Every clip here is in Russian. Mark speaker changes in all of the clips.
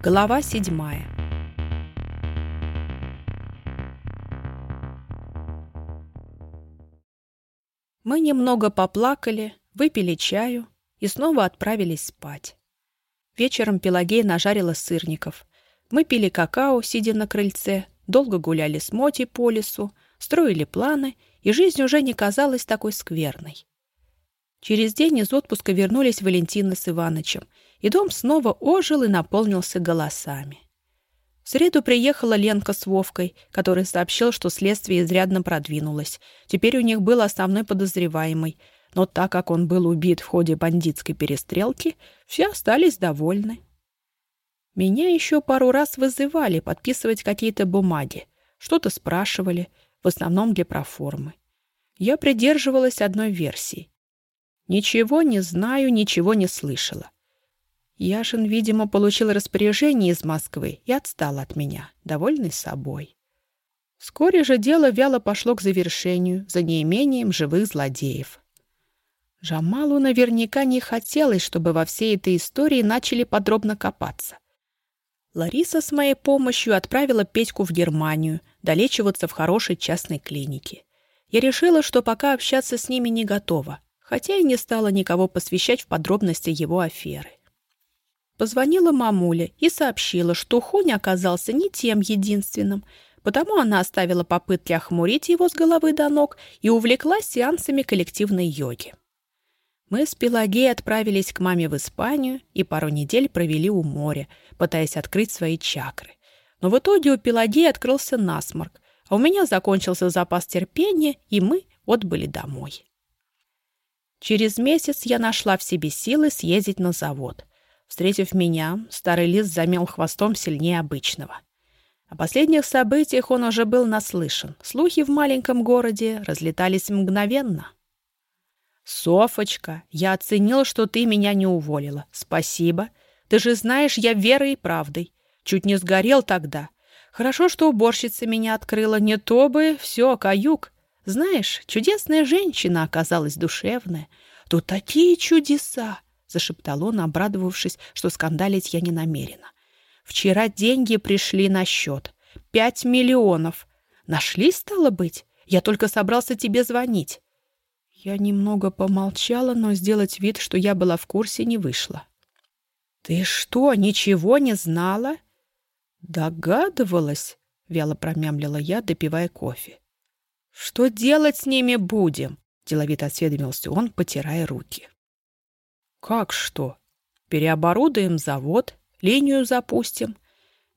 Speaker 1: Глава седьмая. Мы немного поплакали, выпили чаю и снова отправились спать. Вечером Пелагея нажарила сырников. Мы пили какао, сидя на крыльце, долго гуляли с Моти по лесу, строили планы, и жизнь уже не казалась такой скверной. Через день из отпуска вернулись Валентина с Иванычем, и дом снова ожил и наполнился голосами. В среду приехала Ленка с Вовкой, который сообщил, что следствие изрядно продвинулось. Теперь у них был основной подозреваемый, но так как он был убит в ходе бандитской перестрелки, все остались довольны. Меня еще пару раз вызывали подписывать какие-то бумаги, что-то спрашивали, в основном для проформы. Я придерживалась одной версии. Ничего не знаю, ничего не слышала. Яшин, видимо, получил распоряжение из Москвы и отстал от меня, довольный собой. Вскоре же дело вяло пошло к завершению за неимением живых злодеев. Жамалу наверняка не хотелось, чтобы во всей этой истории начали подробно копаться. Лариса с моей помощью отправила Петьку в Германию, долечиваться в хорошей частной клинике. Я решила, что пока общаться с ними не готова, хотя и не стала никого посвящать в подробности его аферы. Позвонила мамуле и сообщила, что Хуня оказался не тем единственным, потому она оставила попытки охмурить его с головы до ног и увлеклась сеансами коллективной йоги. Мы с Пелагеей отправились к маме в Испанию и пару недель провели у моря, пытаясь открыть свои чакры. Но в итоге у Пелагеи открылся насморк, а у меня закончился запас терпения, и мы отбыли домой. Через месяц я нашла в себе силы съездить на завод. Встретив меня, старый лис замел хвостом сильнее обычного. О последних событиях он уже был наслышан. Слухи в маленьком городе разлетались мгновенно. «Софочка, я оценил, что ты меня не уволила. Спасибо. Ты же знаешь, я верой и правдой. Чуть не сгорел тогда. Хорошо, что уборщица меня открыла. Не то бы все, каюк. Знаешь, чудесная женщина оказалась душевная. Тут такие чудеса. — зашептал он, обрадовавшись, что скандалить я не намерена. «Вчера деньги пришли на счет. Пять миллионов. Нашли, стало быть? Я только собрался тебе звонить». Я немного помолчала, но сделать вид, что я была в курсе, не вышло. «Ты что, ничего не знала?» «Догадывалась», — вяло промямлила я, допивая кофе. «Что делать с ними будем?» — деловито осведомился он, потирая руки. Как что? Переоборудуем завод, линию запустим.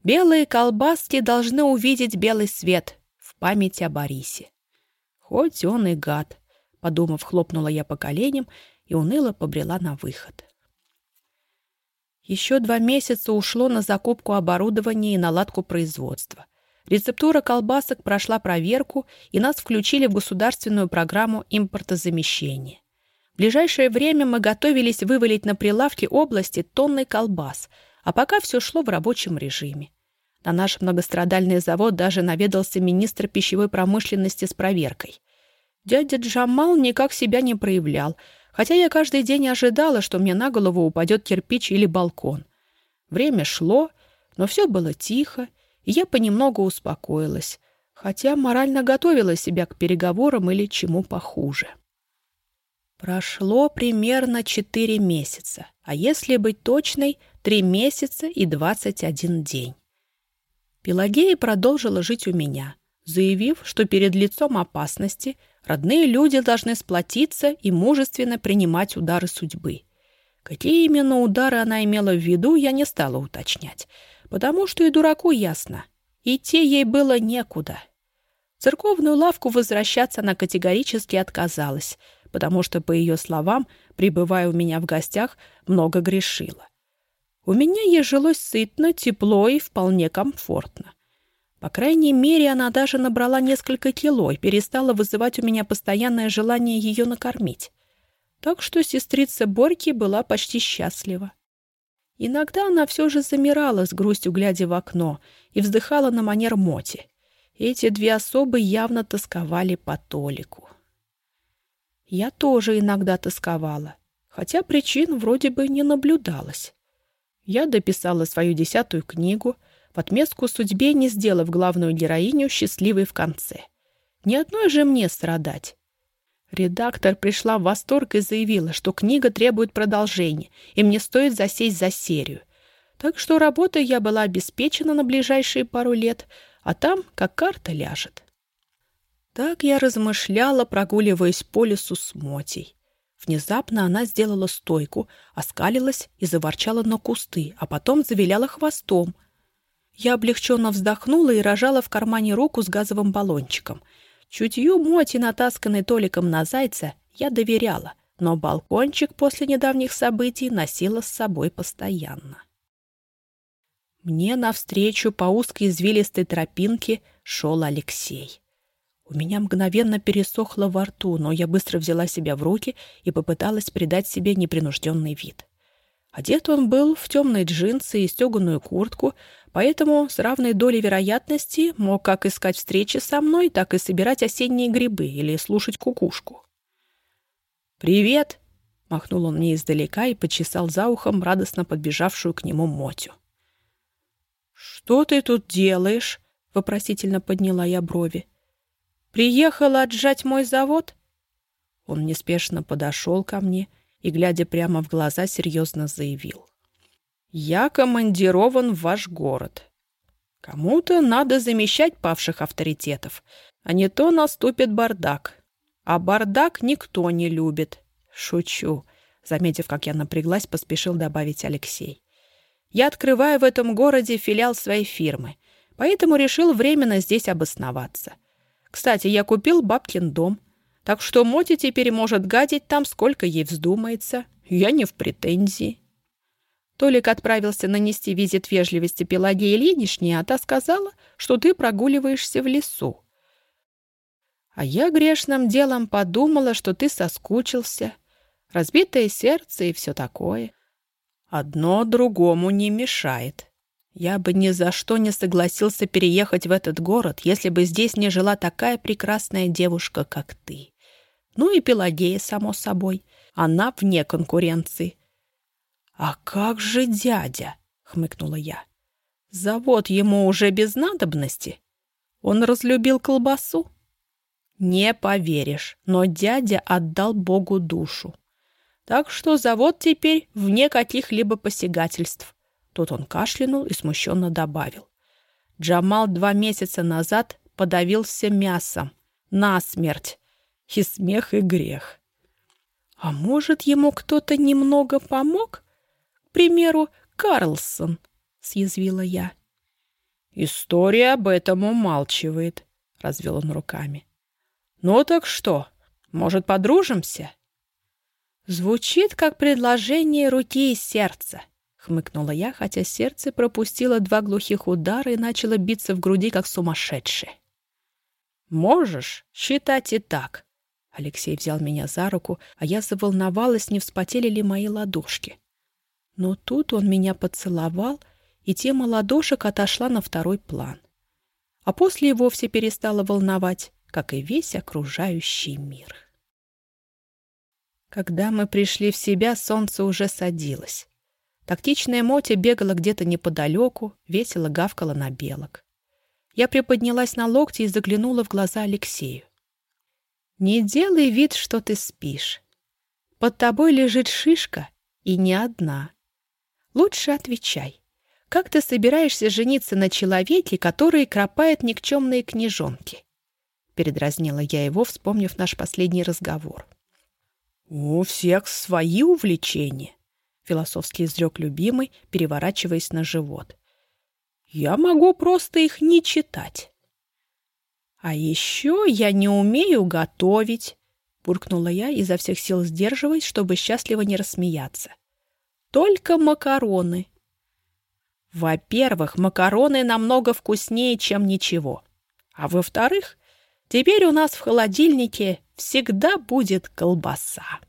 Speaker 1: Белые колбаски должны увидеть белый свет в память о Борисе. Хоть он и гад, подумав, хлопнула я по коленям и уныло побрела на выход. Еще два месяца ушло на закупку оборудования и наладку производства. Рецептура колбасок прошла проверку, и нас включили в государственную программу импортозамещения. В ближайшее время мы готовились вывалить на прилавки области тонны колбас, а пока все шло в рабочем режиме. На наш многострадальный завод даже наведался министр пищевой промышленности с проверкой. Дядя Джамал никак себя не проявлял, хотя я каждый день ожидала, что мне на голову упадет кирпич или балкон. Время шло, но все было тихо, и я понемногу успокоилась, хотя морально готовила себя к переговорам или чему похуже. Прошло примерно четыре месяца, а если быть точной, три месяца и двадцать один день. Пелагея продолжила жить у меня, заявив, что перед лицом опасности родные люди должны сплотиться и мужественно принимать удары судьбы. Какие именно удары она имела в виду, я не стала уточнять, потому что и дураку ясно. Идти ей было некуда. Церковную лавку возвращаться она категорически отказалась — потому что, по ее словам, пребывая у меня в гостях, много грешила. У меня ей жилось сытно, тепло и вполне комфортно. По крайней мере, она даже набрала несколько кило и перестала вызывать у меня постоянное желание ее накормить. Так что сестрица Борьки была почти счастлива. Иногда она все же замирала с грустью, глядя в окно, и вздыхала на манер Моти. Эти две особы явно тосковали по Толику. Я тоже иногда тосковала, хотя причин вроде бы не наблюдалось. Я дописала свою десятую книгу, в отместку судьбе не сделав главную героиню счастливой в конце. Ни одной же мне страдать. Редактор пришла в восторг и заявила, что книга требует продолжения, и мне стоит засесть за серию. Так что работой я была обеспечена на ближайшие пару лет, а там как карта ляжет. Так я размышляла, прогуливаясь по лесу с Мотей. Внезапно она сделала стойку, оскалилась и заворчала на кусты, а потом завиляла хвостом. Я облегченно вздохнула и рожала в кармане руку с газовым баллончиком. Чутью Моти, натасканной Толиком на зайца, я доверяла, но балкончик после недавних событий носила с собой постоянно. Мне навстречу по узкой извилистой тропинке шел Алексей. У меня мгновенно пересохло во рту, но я быстро взяла себя в руки и попыталась придать себе непринужденный вид. Одет он был в темные джинсы и стеганую куртку, поэтому с равной долей вероятности мог как искать встречи со мной, так и собирать осенние грибы или слушать кукушку. «Привет!» — махнул он мне издалека и почесал за ухом радостно подбежавшую к нему Мотю. «Что ты тут делаешь?» — вопросительно подняла я брови. Приехала отжать мой завод?» Он неспешно подошел ко мне и, глядя прямо в глаза, серьезно заявил. «Я командирован в ваш город. Кому-то надо замещать павших авторитетов, а не то наступит бардак. А бардак никто не любит. Шучу». Заметив, как я напряглась, поспешил добавить Алексей. «Я открываю в этом городе филиал своей фирмы, поэтому решил временно здесь обосноваться. Кстати, я купил бабкин дом, так что Моти теперь может гадить там, сколько ей вздумается. Я не в претензии. Толик отправился нанести визит вежливости Пелагеи Ильиничне, а та сказала, что ты прогуливаешься в лесу. А я грешным делом подумала, что ты соскучился. Разбитое сердце и все такое. Одно другому не мешает. Я бы ни за что не согласился переехать в этот город, если бы здесь не жила такая прекрасная девушка, как ты. Ну и Пелагея, само собой. Она вне конкуренции. «А как же дядя?» — хмыкнула я. «Завод ему уже без надобности. Он разлюбил колбасу?» «Не поверишь, но дядя отдал Богу душу. Так что завод теперь вне каких-либо посягательств. Тут он кашлянул и смущенно добавил. Джамал два месяца назад подавился мясом. Насмерть. И смех, и грех. А может, ему кто-то немного помог? К примеру, Карлсон, съязвила я. История об этом умалчивает, развел он руками. Ну так что, может, подружимся? Звучит как предложение руки и сердца. — хмыкнула я, хотя сердце пропустило два глухих удара и начало биться в груди, как сумасшедшее. «Можешь считать и так». Алексей взял меня за руку, а я заволновалась, не вспотели ли мои ладошки. Но тут он меня поцеловал, и тема ладошек отошла на второй план. А после и вовсе перестала волновать, как и весь окружающий мир. Когда мы пришли в себя, солнце уже садилось. Тактичная Мотя бегала где-то неподалеку, весело гавкала на белок. Я приподнялась на локти и заглянула в глаза Алексею. «Не делай вид, что ты спишь. Под тобой лежит шишка, и не одна. Лучше отвечай. Как ты собираешься жениться на человеке, который кропает никчемные книжонки?» Передразнила я его, вспомнив наш последний разговор. «У всех свои увлечения», — философски изрек любимый, переворачиваясь на живот. «Я могу просто их не читать». «А еще я не умею готовить», — буркнула я, изо всех сил сдерживаясь, чтобы счастливо не рассмеяться. «Только макароны». «Во-первых, макароны намного вкуснее, чем ничего. А во-вторых, теперь у нас в холодильнике всегда будет колбаса».